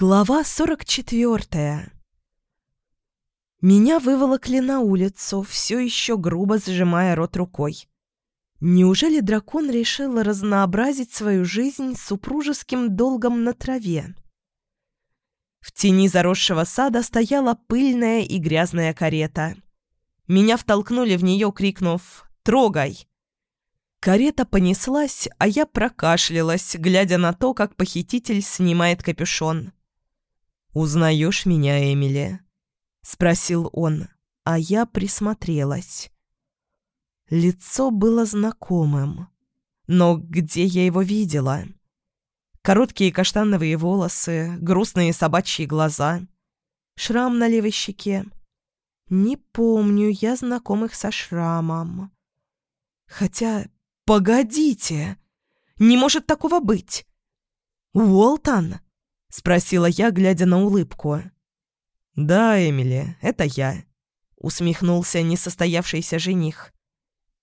Глава 44 Меня выволокли на улицу, все еще грубо сжимая рот рукой. Неужели дракон решил разнообразить свою жизнь супружеским долгом на траве? В тени заросшего сада стояла пыльная и грязная карета. Меня втолкнули в нее, крикнув «Трогай!». Карета понеслась, а я прокашлялась, глядя на то, как похититель снимает капюшон. «Узнаешь меня, Эмили?» — спросил он, а я присмотрелась. Лицо было знакомым. Но где я его видела? Короткие каштановые волосы, грустные собачьи глаза, шрам на левой щеке. Не помню я знакомых со шрамом. Хотя, погодите, не может такого быть. Уолтон? — спросила я, глядя на улыбку. «Да, Эмили, это я», — усмехнулся несостоявшийся жених.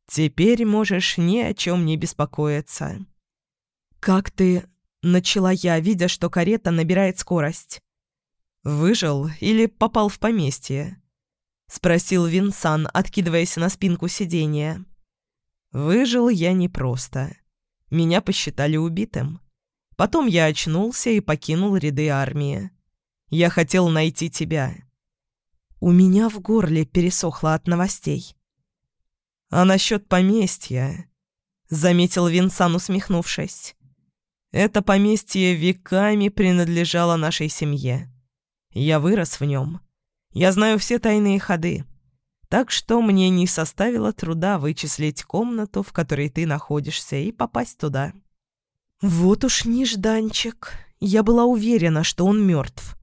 «Теперь можешь ни о чем не беспокоиться». «Как ты...» — начала я, видя, что карета набирает скорость. «Выжил или попал в поместье?» — спросил Винсан, откидываясь на спинку сиденья. «Выжил я непросто. Меня посчитали убитым. Потом я очнулся и покинул ряды армии. Я хотел найти тебя. У меня в горле пересохло от новостей. А насчет поместья, заметил Винсан, усмехнувшись. Это поместье веками принадлежало нашей семье. Я вырос в нем. Я знаю все тайные ходы. Так что мне не составило труда вычислить комнату, в которой ты находишься, и попасть туда. Вот уж нежданчик. Я была уверена, что он мертв.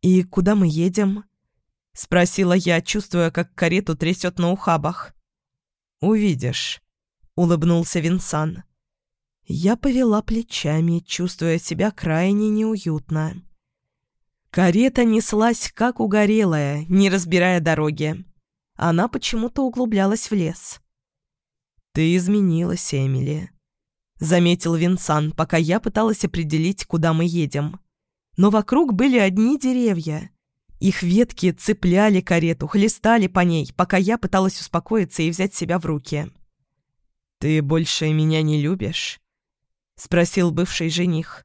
«И куда мы едем?» — спросила я, чувствуя, как карету трясет на ухабах. «Увидишь», — улыбнулся Винсан. Я повела плечами, чувствуя себя крайне неуютно. Карета неслась, как угорелая, не разбирая дороги. Она почему-то углублялась в лес. «Ты изменилась, Эмили», — заметил Винсан, пока я пыталась определить, куда мы едем. Но вокруг были одни деревья. Их ветки цепляли карету, хлестали по ней, пока я пыталась успокоиться и взять себя в руки. «Ты больше меня не любишь?» — спросил бывший жених.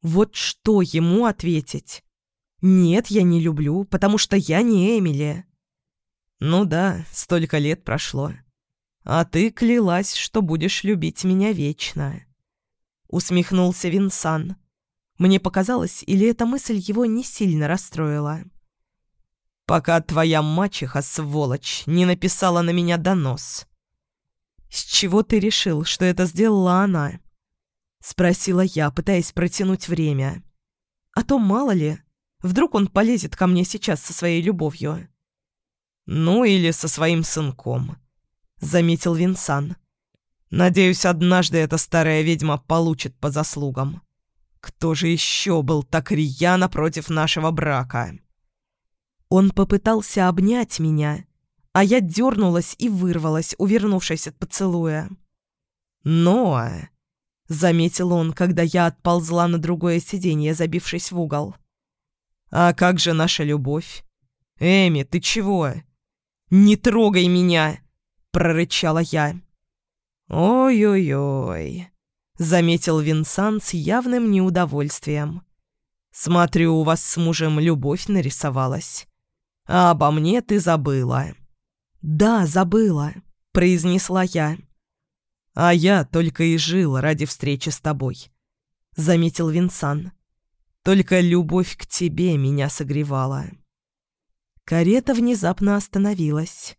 Вот что ему ответить? «Нет, я не люблю, потому что я не Эмили». «Ну да, столько лет прошло. «А ты клялась, что будешь любить меня вечно», — усмехнулся Винсан. Мне показалось, или эта мысль его не сильно расстроила. «Пока твоя мачеха, сволочь, не написала на меня донос». «С чего ты решил, что это сделала она?» — спросила я, пытаясь протянуть время. «А то мало ли, вдруг он полезет ко мне сейчас со своей любовью». «Ну или со своим сынком», заметил Винсан. «Надеюсь, однажды эта старая ведьма получит по заслугам. Кто же еще был так рьяно против нашего брака?» Он попытался обнять меня, а я дернулась и вырвалась, увернувшись от поцелуя. «Ноа!» — заметил он, когда я отползла на другое сиденье, забившись в угол. «А как же наша любовь? Эми, ты чего? Не трогай меня!» Прорычала я. «Ой-ой-ой», — заметил Винсан с явным неудовольствием. «Смотрю, у вас с мужем любовь нарисовалась. А обо мне ты забыла». «Да, забыла», — произнесла я. «А я только и жил ради встречи с тобой», — заметил Винсан. «Только любовь к тебе меня согревала». Карета внезапно остановилась.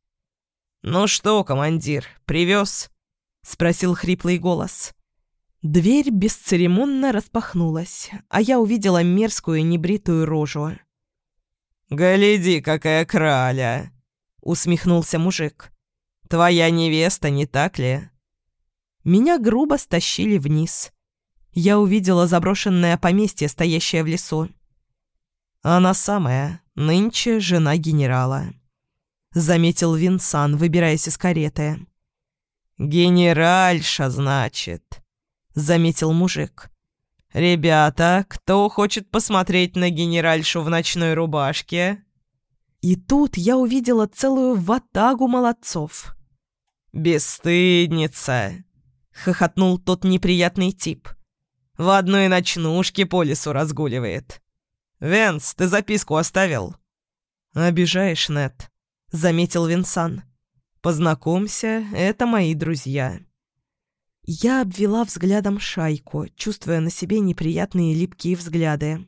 «Ну что, командир, привез?» — спросил хриплый голос. Дверь бесцеремонно распахнулась, а я увидела мерзкую небритую рожу. «Гляди, какая краля!» — усмехнулся мужик. «Твоя невеста, не так ли?» Меня грубо стащили вниз. Я увидела заброшенное поместье, стоящее в лесу. Она самая, нынче жена генерала заметил Винсан, выбираясь из кареты. «Генеральша, значит», — заметил мужик. «Ребята, кто хочет посмотреть на генеральшу в ночной рубашке?» И тут я увидела целую ватагу молодцов. «Бесстыдница!» — хохотнул тот неприятный тип. «В одной ночнушке по лесу разгуливает. Венс, ты записку оставил?» «Обижаешь, Нет», — заметил Винсан. «Познакомься, это мои друзья». Я обвела взглядом шайку, чувствуя на себе неприятные липкие взгляды.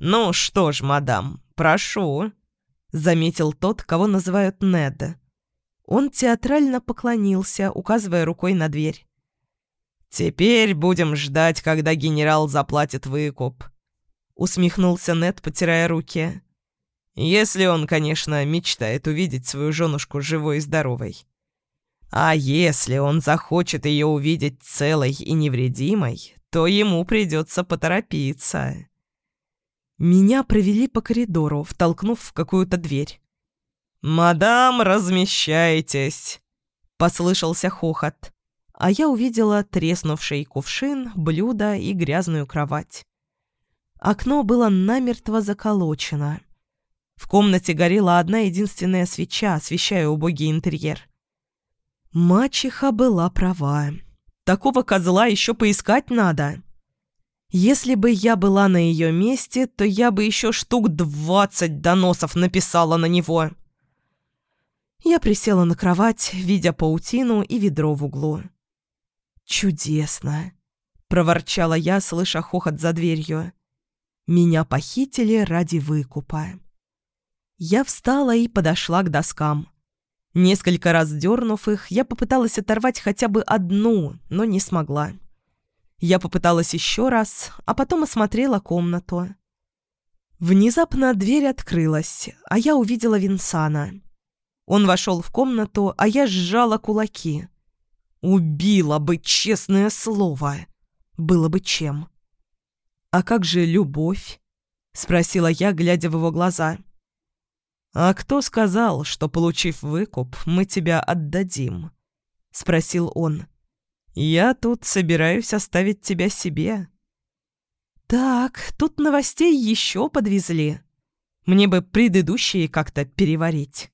«Ну что ж, мадам, прошу», — заметил тот, кого называют Нед. Он театрально поклонился, указывая рукой на дверь. «Теперь будем ждать, когда генерал заплатит выкуп», — усмехнулся Нед, потирая руки. «Если он, конечно, мечтает увидеть свою женушку живой и здоровой». А если он захочет ее увидеть целой и невредимой, то ему придется поторопиться. Меня провели по коридору, втолкнув в какую-то дверь. «Мадам, размещайтесь!» — послышался хохот, а я увидела треснувший кувшин, блюдо и грязную кровать. Окно было намертво заколочено. В комнате горела одна единственная свеча, освещая убогий интерьер — Мачеха была права. Такого козла еще поискать надо. Если бы я была на ее месте, то я бы еще штук двадцать доносов написала на него. Я присела на кровать, видя паутину и ведро в углу. «Чудесно!» — проворчала я, слыша хохот за дверью. «Меня похитили ради выкупа». Я встала и подошла к доскам. Несколько раз дернув их, я попыталась оторвать хотя бы одну, но не смогла. Я попыталась еще раз, а потом осмотрела комнату. Внезапно дверь открылась, а я увидела Винсана. Он вошел в комнату, а я сжала кулаки. Убила бы, честное слово. Было бы чем. «А как же любовь?» — спросила я, глядя в его глаза. «А кто сказал, что, получив выкуп, мы тебя отдадим?» — спросил он. «Я тут собираюсь оставить тебя себе». «Так, тут новостей еще подвезли. Мне бы предыдущие как-то переварить».